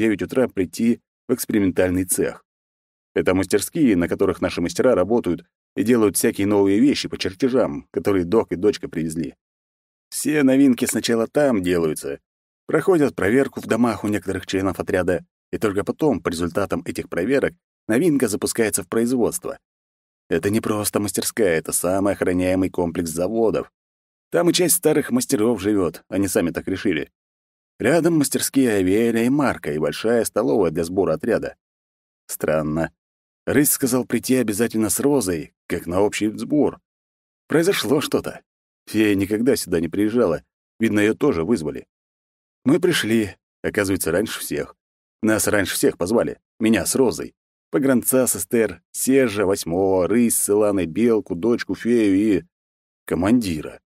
9 утра прийти в экспериментальный цех. Это мастерские, на которых наши мастера работают и делают всякие новые вещи по чертежам, которые док и дочка привезли. Все новинки сначала там делаются, проходят проверку в домах у некоторых членов отряда, и только потом, по результатам этих проверок, новинка запускается в производство. Это не просто мастерская, это самый охраняемый комплекс заводов. Там и часть старых мастеров живет, они сами так решили. Рядом мастерские Авеля и Марка и большая столовая для сбора отряда. Странно. Рысь сказал прийти обязательно с Розой, как на общий сбор. Произошло что-то. Фея никогда сюда не приезжала. Видно, ее тоже вызвали. Мы пришли, оказывается, раньше всех. Нас раньше всех позвали. Меня с Розой. Погранца с Эстер, Сержа, Восьмого, Рысь с Иланой, Белку, дочку, Фею и... командира.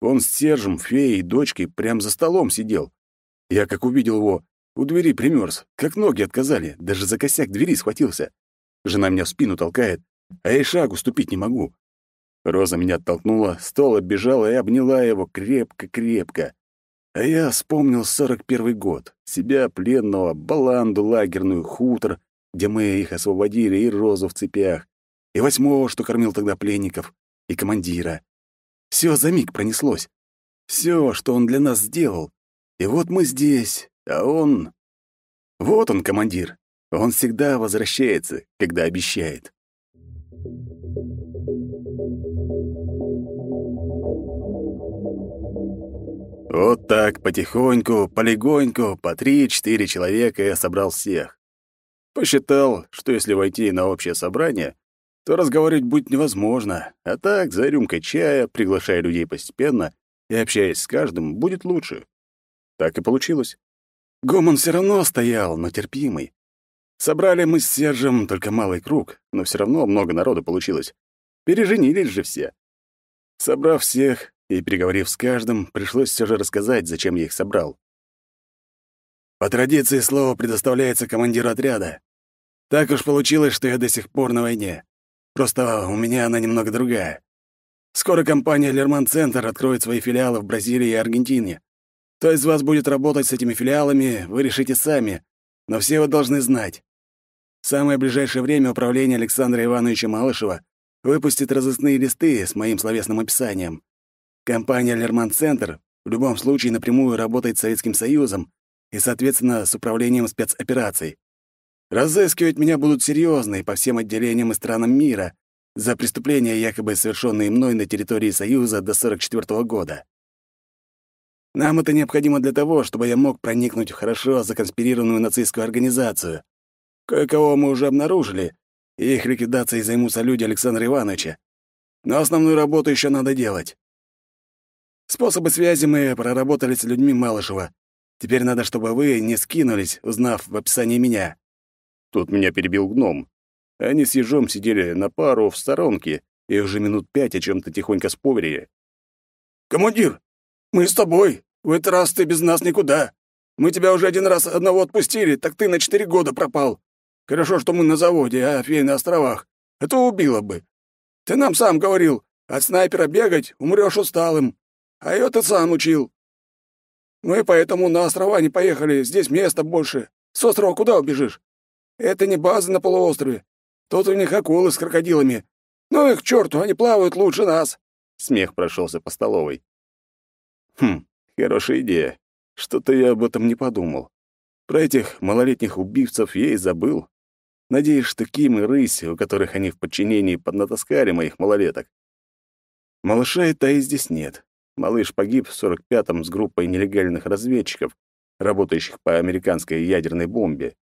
Он с Сержем, Феей и дочкой прямо за столом сидел. Я, как увидел его, у двери примерз, как ноги отказали, даже за косяк двери схватился. Жена меня в спину толкает, а я и шагу ступить не могу. Роза меня оттолкнула, стол оббежала и обняла его крепко-крепко. А я вспомнил сорок первый год, себя пленного, баланду лагерную, хутор, где мы их освободили, и Розу в цепях, и восьмого, что кормил тогда пленников, и командира. Все за миг пронеслось. Все, что он для нас сделал. И вот мы здесь, а он... Вот он, командир. Он всегда возвращается, когда обещает. Вот так, потихоньку, полегоньку, по три-четыре человека я собрал всех. Посчитал, что если войти на общее собрание, то разговаривать будет невозможно, а так, за рюмкой чая, приглашая людей постепенно и общаясь с каждым, будет лучше. Так и получилось. Гомон все равно стоял, но терпимый. Собрали мы с Сержем только малый круг, но все равно много народу получилось. Переженились же все. Собрав всех, и, переговорив с каждым, пришлось все же рассказать, зачем я их собрал. По традиции слово предоставляется командиру отряда. Так уж получилось, что я до сих пор на войне. Просто у меня она немного другая. Скоро компания «Лерман Центр» откроет свои филиалы в Бразилии и Аргентине. Кто из вас будет работать с этими филиалами, вы решите сами, но все вы должны знать. В самое ближайшее время управление Александра Ивановича Малышева выпустит разыскные листы с моим словесным описанием. Компания «Лерман Центр» в любом случае напрямую работает с Советским Союзом и, соответственно, с управлением спецопераций. Разыскивать меня будут серьезные по всем отделениям и странам мира за преступления, якобы совершенные мной на территории Союза до 44 -го года. Нам это необходимо для того, чтобы я мог проникнуть в хорошо законспирированную нацистскую организацию. Кое-кого мы уже обнаружили, и их ликвидацией займутся люди Александра Ивановича. Но основную работу еще надо делать. Способы связи мы проработали с людьми Малышева. Теперь надо, чтобы вы не скинулись, узнав в описании меня». Тут меня перебил гном. Они с ежом сидели на пару в сторонке и уже минут пять о чем то тихонько спорили. «Командир, мы с тобой. В этот раз ты без нас никуда. Мы тебя уже один раз одного отпустили, так ты на четыре года пропал. Хорошо, что мы на заводе, а фей на островах. Это убило бы. Ты нам сам говорил, от снайпера бегать умрёшь усталым. А её ты сам учил. Мы поэтому на острова не поехали, здесь места больше. С острова куда убежишь? Это не база на полуострове. Тут у них акулы с крокодилами. Ну их к черту, они плавают лучше нас. Смех прошелся по столовой. Хм, хорошая идея. Что-то я об этом не подумал. Про этих малолетних убивцев я и забыл. Надеюсь, что Ким и Рысь, у которых они в подчинении, поднатаскали моих малолеток. Малыша и Таи здесь нет. Малыш погиб в 45-м с группой нелегальных разведчиков, работающих по американской ядерной бомбе.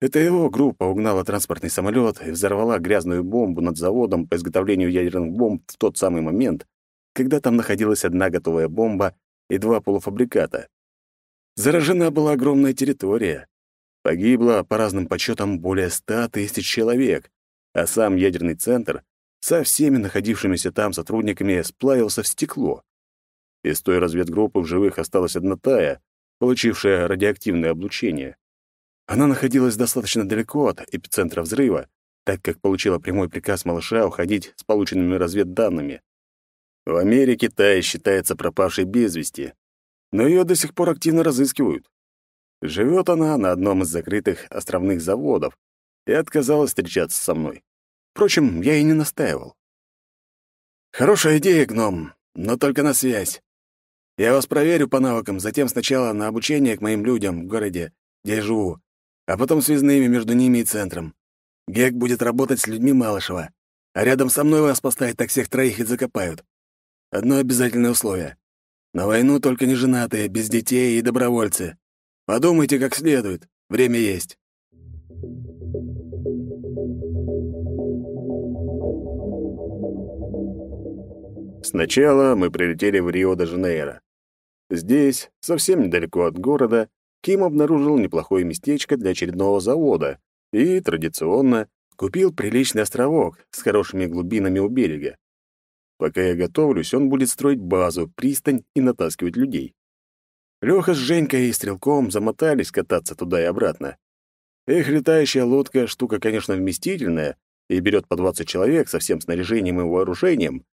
Это его группа угнала транспортный самолет и взорвала грязную бомбу над заводом по изготовлению ядерных бомб в тот самый момент, когда там находилась одна готовая бомба и два полуфабриката. Заражена была огромная территория. Погибло, по разным подсчетам, более ста тысяч человек, а сам ядерный центр со всеми находившимися там сотрудниками сплавился в стекло. Из той разведгруппы в живых осталась одна Тая, получившая радиоактивное облучение. Она находилась достаточно далеко от эпицентра взрыва, так как получила прямой приказ малыша уходить с полученными разведданными. В Америке Тая считается пропавшей без вести, но ее до сих пор активно разыскивают. Живет она на одном из закрытых островных заводов и отказалась встречаться со мной. Впрочем, я и не настаивал. «Хорошая идея, гном, но только на связь. Я вас проверю по навыкам, затем сначала на обучение к моим людям в городе, где я живу, а потом связными между ними и центром. Гек будет работать с людьми Малышева, а рядом со мной вас поставят, так всех троих и закопают. Одно обязательное условие. На войну только не женатые, без детей и добровольцы. Подумайте как следует, время есть. Сначала мы прилетели в Рио-де-Жанейро. Здесь, совсем недалеко от города, Ким обнаружил неплохое местечко для очередного завода и, традиционно, купил приличный островок с хорошими глубинами у берега. Пока я готовлюсь, он будет строить базу, пристань и натаскивать людей. Лёха с Женькой и Стрелком замотались кататься туда и обратно. Их летающая лодка — штука, конечно, вместительная и берет по 20 человек со всем снаряжением и вооружением,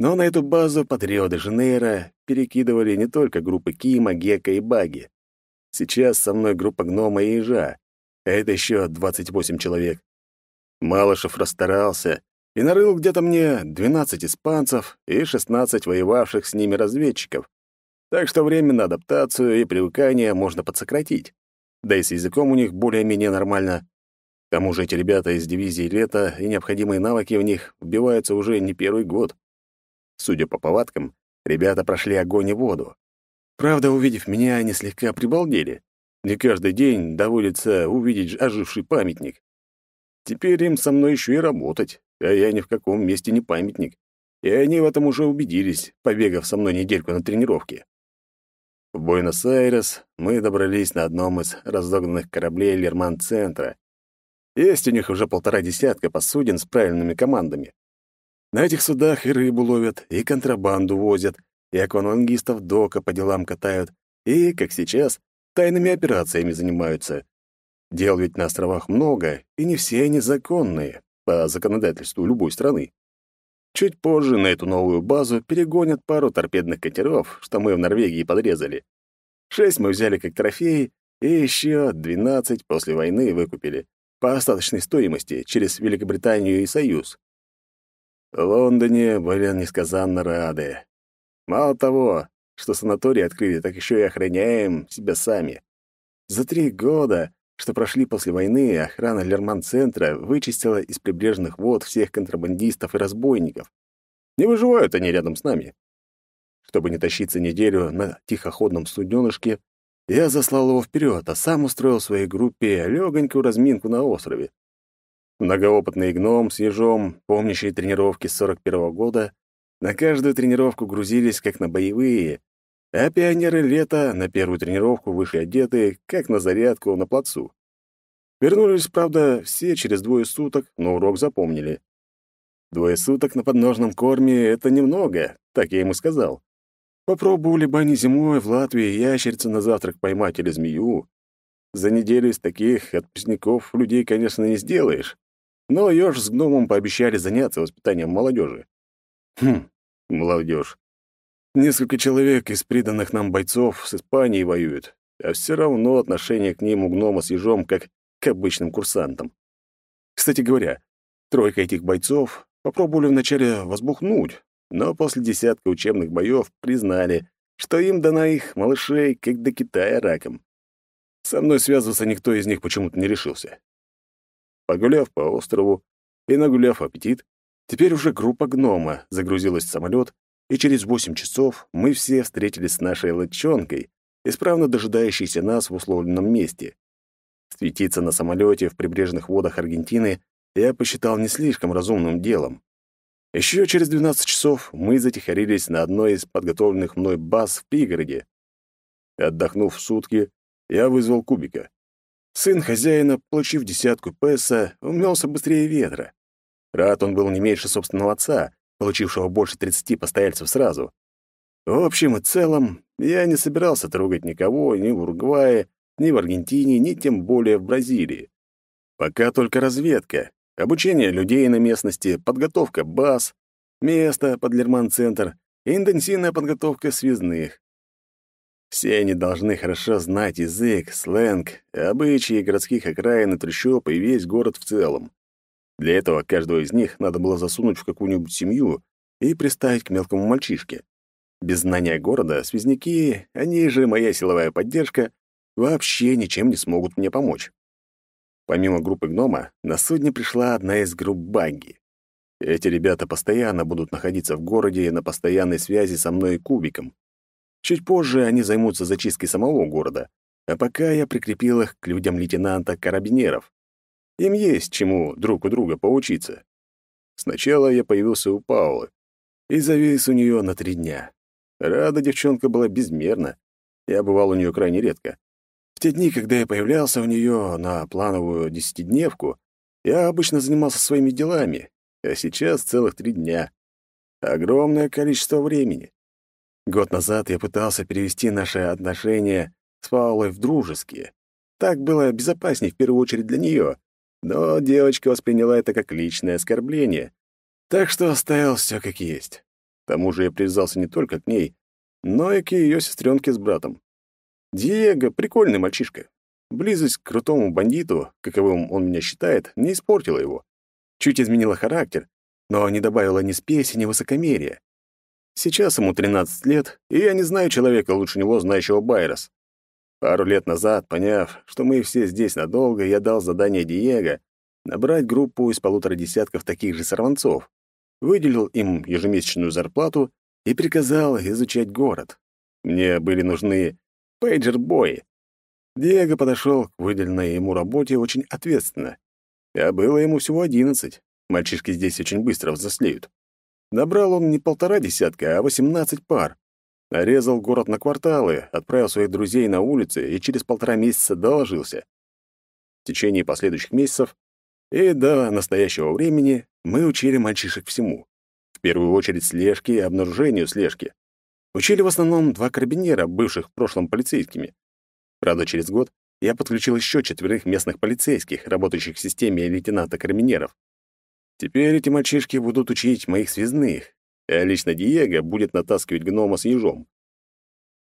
но на эту базу под Рио-де-Жанейро перекидывали не только группы Кима, Гека и Баги. Сейчас со мной группа Гнома и Ежа, а это еще 28 человек. Малышев расстарался и нарыл где-то мне 12 испанцев и 16 воевавших с ними разведчиков. Так что время на адаптацию и привыкание можно подсократить. Да и с языком у них более-менее нормально. К тому же эти ребята из дивизии «Лето» и необходимые навыки в них вбиваются уже не первый год. Судя по повадкам, ребята прошли огонь и воду. Правда, увидев меня, они слегка прибалдели. Не каждый день доводится увидеть оживший памятник. Теперь им со мной еще и работать, а я ни в каком месте не памятник. И они в этом уже убедились, побегав со мной недельку на тренировке. В Буэнос-Айрес мы добрались на одном из разогнанных кораблей Лерман-центра. Есть у них уже полтора десятка посудин с правильными командами. На этих судах и рыбу ловят, и контрабанду возят, и аквалангистов дока по делам катают, и, как сейчас, тайными операциями занимаются. Дел ведь на островах много, и не все они законные, по законодательству любой страны. Чуть позже на эту новую базу перегонят пару торпедных катеров, что мы в Норвегии подрезали. Шесть мы взяли как трофеи, и еще двенадцать после войны выкупили по остаточной стоимости через Великобританию и Союз. В Лондоне были несказанно рады. Мало того, что санаторий открыли, так еще и охраняем себя сами. За три года, что прошли после войны, охрана Лерман-центра вычистила из прибрежных вод всех контрабандистов и разбойников. Не выживают они рядом с нами. Чтобы не тащиться неделю на тихоходном суденышке, я заслал его вперед, а сам устроил своей группе легонькую разминку на острове. Многоопытный гном с ежом, помнящий тренировки с 41 -го года, на каждую тренировку грузились как на боевые, а пионеры лета на первую тренировку вышли одеты, как на зарядку на плацу. Вернулись, правда, все через двое суток, но урок запомнили. Двое суток на подножном корме — это немного, так я ему сказал. Попробовали бы они зимой в Латвии ящерицу на завтрак поймать или змею. За неделю из таких отпускников людей, конечно, не сделаешь. Но Ёж с гномом пообещали заняться воспитанием молодежи. Хм, молодежь. Несколько человек из приданных нам бойцов с Испанией воюют, а все равно отношение к ним у гнома с ежом как к обычным курсантам. Кстати говоря, тройка этих бойцов попробовали вначале возбухнуть, но после десятка учебных боев признали, что им дана их малышей, как до Китая раком. Со мной связываться никто из них почему-то не решился. Погуляв по острову и нагуляв аппетит, теперь уже группа гнома загрузилась в самолет, и через восемь часов мы все встретились с нашей лодчонкой, исправно дожидающейся нас в условленном месте. Светиться на самолете в прибрежных водах Аргентины я посчитал не слишком разумным делом. Еще через 12 часов мы затихарились на одной из подготовленных мной баз в пригороде. Отдохнув сутки, я вызвал Кубика. Сын хозяина, получив десятку песо, умелся быстрее ветра. Рад он был не меньше собственного отца, получившего больше тридцати постояльцев сразу. В общем и целом, я не собирался трогать никого ни в Уругвае, ни в Аргентине, ни тем более в Бразилии. Пока только разведка, обучение людей на местности, подготовка баз, место под Лерман-центр и интенсивная подготовка связных. Все они должны хорошо знать язык, сленг, обычаи городских окраин и трущоб и весь город в целом. Для этого каждого из них надо было засунуть в какую-нибудь семью и приставить к мелкому мальчишке. Без знания города связняки, они же моя силовая поддержка, вообще ничем не смогут мне помочь. Помимо группы гнома, на судне пришла одна из групп багги. Эти ребята постоянно будут находиться в городе на постоянной связи со мной и Кубиком. Чуть позже они займутся зачисткой самого города, а пока я прикрепил их к людям лейтенанта Карабинеров. Им есть чему друг у друга поучиться. Сначала я появился у Паулы и завис у нее на три дня. Рада девчонка была безмерно. Я бывал у нее крайне редко. В те дни, когда я появлялся у нее на плановую десятидневку, я обычно занимался своими делами, а сейчас целых три дня. Огромное количество времени. Год назад я пытался перевести наши отношения с Паулой в дружеские. Так было безопаснее в первую очередь для нее, но девочка восприняла это как личное оскорбление, так что оставил все как есть. К тому же я привязался не только к ней, но и к ее сестренке с братом. Диего — прикольный мальчишка. Близость к крутому бандиту, каковым он меня считает, не испортила его. Чуть изменила характер, но не добавила ни спеси, ни высокомерия. Сейчас ему 13 лет, и я не знаю человека лучше него, знающего Байрос. Пару лет назад, поняв, что мы все здесь надолго, я дал задание Диего набрать группу из полутора десятков таких же сорванцов, выделил им ежемесячную зарплату и приказал изучать город. Мне были нужны пейджер-бои. Диего подошел к выделенной ему работе очень ответственно. А было ему всего одиннадцать. Мальчишки здесь очень быстро взрослеют. Набрал он не полтора десятка, а восемнадцать пар. Нарезал город на кварталы, отправил своих друзей на улицы и через полтора месяца доложился. В течение последующих месяцев и до настоящего времени мы учили мальчишек всему. В первую очередь слежке и обнаружению слежки. Учили в основном два карабинера, бывших в прошлом полицейскими. Правда, через год я подключил еще четверых местных полицейских, работающих в системе лейтенанта карабинеров. Теперь эти мальчишки будут учить моих связных, а лично Диего будет натаскивать гнома с ежом.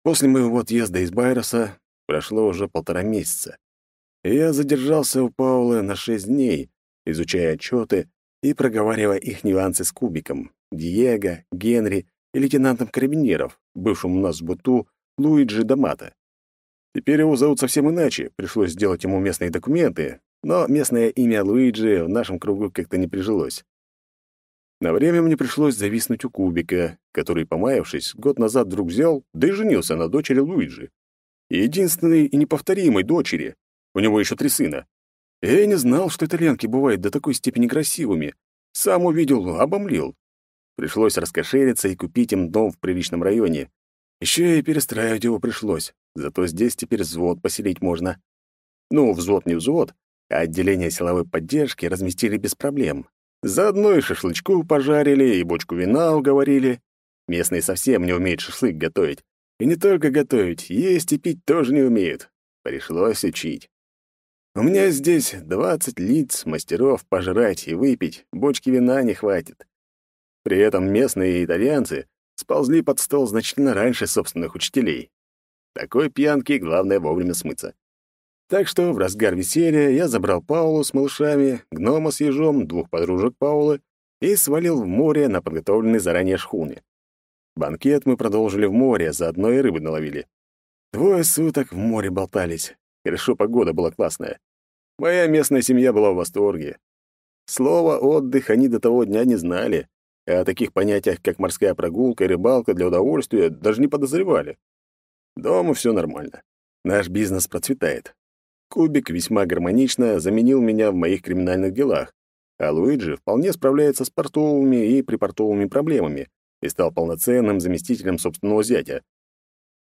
После моего отъезда из Байроса прошло уже полтора месяца. я задержался у Паулы на шесть дней, изучая отчеты и проговаривая их нюансы с Кубиком, Диего, Генри и лейтенантом карабинеров, бывшим у нас в Буту Луиджи Дамата. Теперь его зовут совсем иначе, пришлось сделать ему местные документы, но местное имя Луиджи в нашем кругу как-то не прижилось. На время мне пришлось зависнуть у Кубика, который, помаявшись, год назад вдруг взял, да и женился на дочери Луиджи. Единственной и неповторимой дочери. У него еще три сына. Я не знал, что итальянки бывают до такой степени красивыми. Сам увидел, обомлел. Пришлось раскошелиться и купить им дом в приличном районе. Еще и перестраивать его пришлось, зато здесь теперь взвод поселить можно. Ну, взвод не взвод, а отделение силовой поддержки разместили без проблем. Заодно и шашлычку пожарили, и бочку вина уговорили. Местные совсем не умеют шашлык готовить. И не только готовить, есть и пить тоже не умеют. Пришлось учить. У меня здесь двадцать лиц, мастеров пожрать и выпить, бочки вина не хватит. При этом местные итальянцы сползли под стол значительно раньше собственных учителей. Такой пьянки главное вовремя смыться. Так что в разгар веселья я забрал Паулу с малышами, гнома с ежом, двух подружек Паулы и свалил в море на подготовленной заранее шхуне. Банкет мы продолжили в море, заодно и рыбы наловили. Двое суток в море болтались. Хорошо, погода была классная. Моя местная семья была в восторге. Слово «отдых» они до того дня не знали, а о таких понятиях, как морская прогулка и рыбалка для удовольствия, даже не подозревали. Дома все нормально. Наш бизнес процветает. Кубик весьма гармонично заменил меня в моих криминальных делах, а Луиджи вполне справляется с портовыми и припортовыми проблемами и стал полноценным заместителем собственного зятя.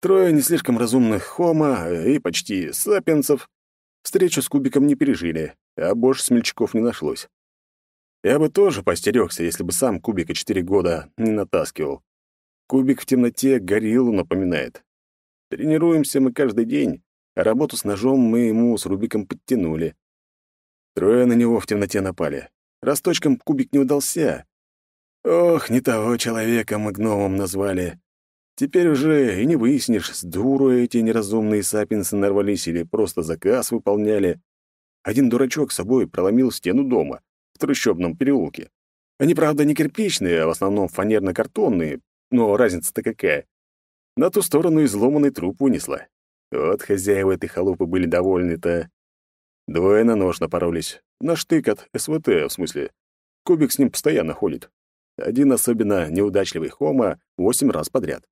Трое не слишком разумных хома и почти сапиенсов встречу с Кубиком не пережили, а больше смельчаков не нашлось. Я бы тоже постерегся, если бы сам Кубика четыре года не натаскивал. Кубик в темноте гориллу напоминает. Тренируемся мы каждый день, работу с ножом мы ему с Рубиком подтянули. Трое на него в темноте напали. Росточком кубик не удался. Ох, не того человека мы гномом назвали. Теперь уже и не выяснишь, с дуру эти неразумные сапиенсы нарвались или просто заказ выполняли. Один дурачок с собой проломил стену дома в трущобном переулке. Они, правда, не кирпичные, а в основном фанерно-картонные, но разница-то какая. На ту сторону изломанный труп вынесла. Вот хозяева этой халупы были довольны-то. Двое на нож напоролись. На штык от СВТ, в смысле. Кубик с ним постоянно ходит. Один особенно неудачливый Хома восемь раз подряд.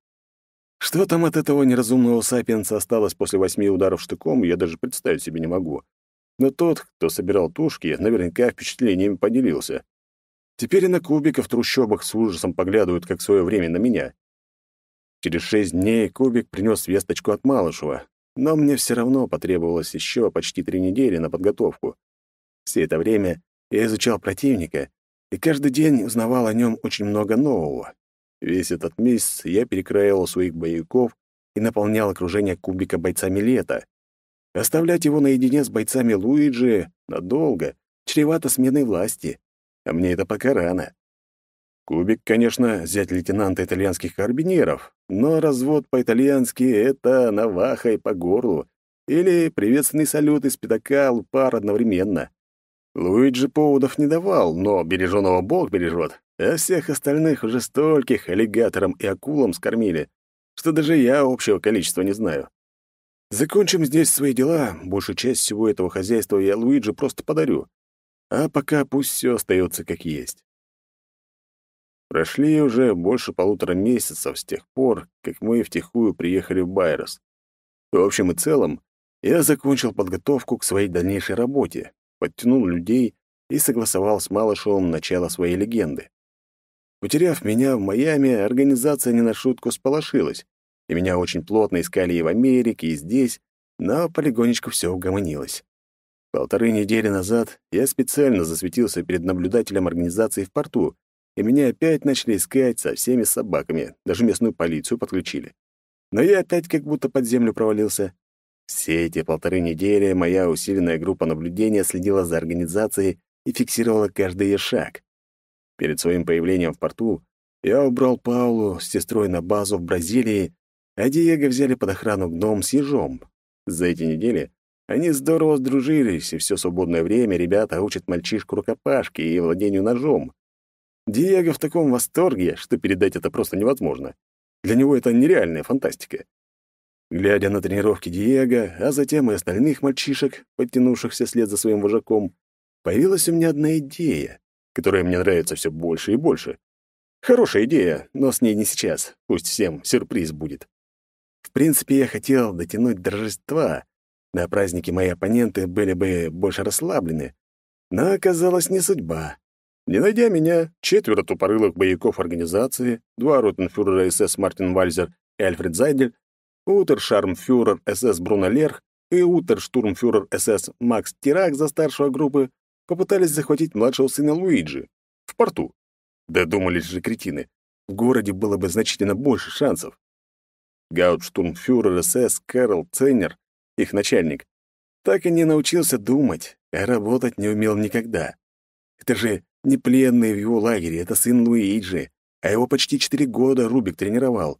Что там от этого неразумного сапиенса осталось после восьми ударов штыком, я даже представить себе не могу. Но тот, кто собирал тушки, наверняка впечатлениями поделился. Теперь и на Кубика в трущобах с ужасом поглядывают, как в свое время на меня. Через шесть дней Кубик принес весточку от Малышева, но мне все равно потребовалось еще почти три недели на подготовку. Все это время я изучал противника и каждый день узнавал о нем очень много нового. Весь этот месяц я перекраивал своих боевиков и наполнял окружение кубика бойцами лета. Оставлять его наедине с бойцами Луиджи надолго чревато сменой власти, а мне это пока рано. Кубик, конечно, взять лейтенанта итальянских карабинеров, но развод по-итальянски — это навахой по горлу или приветственный салют из пятака пар одновременно. Луиджи поводов не давал, но береженого бог бережет, а всех остальных уже стольких аллигатором и акулам скормили, что даже я общего количества не знаю. Закончим здесь свои дела, большую часть всего этого хозяйства я Луиджи просто подарю. А пока пусть все остается как есть. Прошли уже больше полутора месяцев с тех пор, как мы втихую приехали в Байрос. В общем и целом, я закончил подготовку к своей дальнейшей работе, подтянул людей и согласовал с Малышевым начало своей легенды. Потеряв меня в Майами, организация не на шутку сполошилась, и меня очень плотно искали и в Америке, и здесь, но полигонечку все угомонилось. Полторы недели назад я специально засветился перед наблюдателем организации в порту, и меня опять начали искать со всеми собаками, даже местную полицию подключили. Но я опять как будто под землю провалился. Все эти полторы недели моя усиленная группа наблюдения следила за организацией и фиксировала каждый ее шаг. Перед своим появлением в порту я убрал Паулу с сестрой на базу в Бразилии, а Диего взяли под охрану гном с ежом. За эти недели они здорово сдружились, и все свободное время ребята учат мальчишку рукопашке и владению ножом. Диего в таком восторге, что передать это просто невозможно. Для него это нереальная фантастика. Глядя на тренировки Диего, а затем и остальных мальчишек, подтянувшихся след за своим вожаком, появилась у меня одна идея, которая мне нравится все больше и больше. Хорошая идея, но с ней не сейчас. Пусть всем сюрприз будет. В принципе, я хотел дотянуть до Рождества. На празднике мои оппоненты были бы больше расслаблены. Но оказалось не судьба. Не найдя меня, четверо тупорылых боевиков организации, два ротенфюрера СС Мартин Вальзер и Альфред Зайдель, утершармфюрер СС Бруно Лерх и утерштурмфюрер СС Макс Тирак за старшего группы попытались захватить младшего сына Луиджи в порту. Додумались же кретины. В городе было бы значительно больше шансов. Гауптштурмфюрер СС Кэрол Ценнер, их начальник, так и не научился думать, а работать не умел никогда. Это же не пленный в его лагере, это сын Луиджи, а его почти четыре года Рубик тренировал.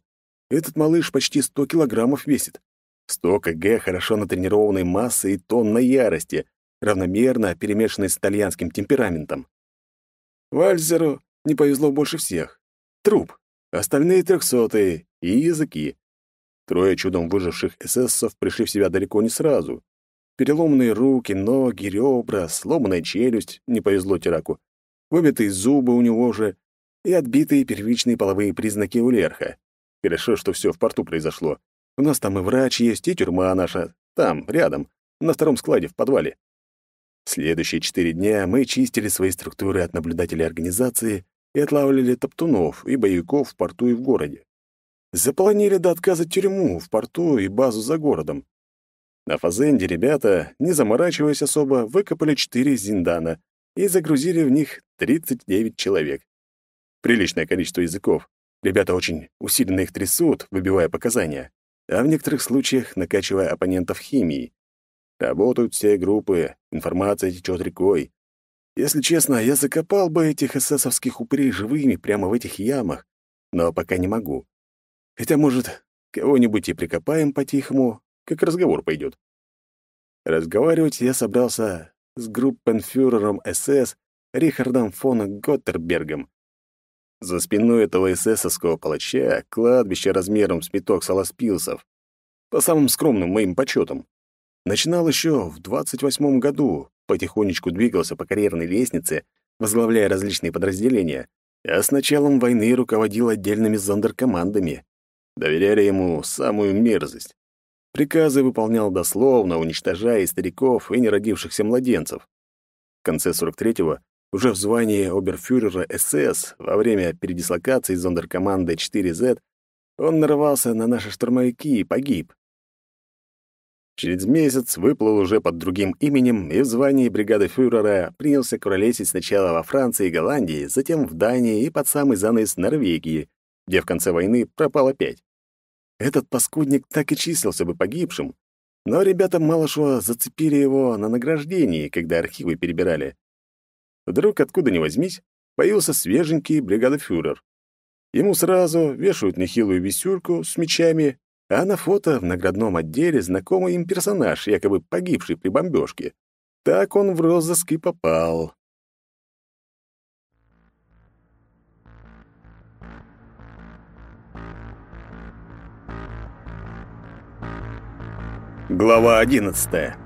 Этот малыш почти сто килограммов весит. Сто кг хорошо натренированной массы и тонна ярости, равномерно перемешанной с итальянским темпераментом. Вальзеру не повезло больше всех. Труп. Остальные трехсотые и языки. Трое чудом выживших эсэсов пришли в себя далеко не сразу. Переломанные руки, ноги, ребра, сломанная челюсть, не повезло Тираку, выбитые зубы у него же и отбитые первичные половые признаки у Лерха. Хорошо, что все в порту произошло. У нас там и врач есть, и тюрьма наша. Там, рядом, на втором складе, в подвале. Следующие четыре дня мы чистили свои структуры от наблюдателей организации и отлавливали топтунов и боевиков в порту и в городе. Заполонили до отказа тюрьму в порту и базу за городом. На Фазенде ребята, не заморачиваясь особо, выкопали четыре зиндана и загрузили в них 39 человек. Приличное количество языков. Ребята очень усиленно их трясут, выбивая показания, а в некоторых случаях накачивая оппонентов химией. Работают все группы, информация течет рекой. Если честно, я закопал бы этих эсэсовских упырей живыми прямо в этих ямах, но пока не могу. Хотя, может, кого-нибудь и прикопаем по-тихому, как разговор пойдет. Разговаривать я собрался с группенфюрером СС Рихардом фон Готтербергом. За спиной этого эсэсовского палача кладбище размером с пяток саласпилсов. По самым скромным моим почетам. Начинал еще в 28 году, потихонечку двигался по карьерной лестнице, возглавляя различные подразделения, а с началом войны руководил отдельными зондеркомандами. Доверяли ему самую мерзость. Приказы выполнял дословно, уничтожая и стариков, и неродившихся младенцев. В конце 43-го, уже в звании оберфюрера СС, во время передислокации зондеркоманды 4Z, он нарвался на наши штурмовики и погиб. Через месяц выплыл уже под другим именем и в звании бригады фюрера принялся куролесить сначала во Франции и Голландии, затем в Дании и под самый занавес Норвегии, где в конце войны пропал опять. Этот паскудник так и числился бы погибшим, но ребята Малышева зацепили его на награждении, когда архивы перебирали. Вдруг, откуда ни возьмись, появился свеженький бригадофюрер. Ему сразу вешают нехилую висюрку с мечами а на фото в наградном отделе знакомый им персонаж, якобы погибший при бомбежке. Так он в розыск и попал. Глава одиннадцатая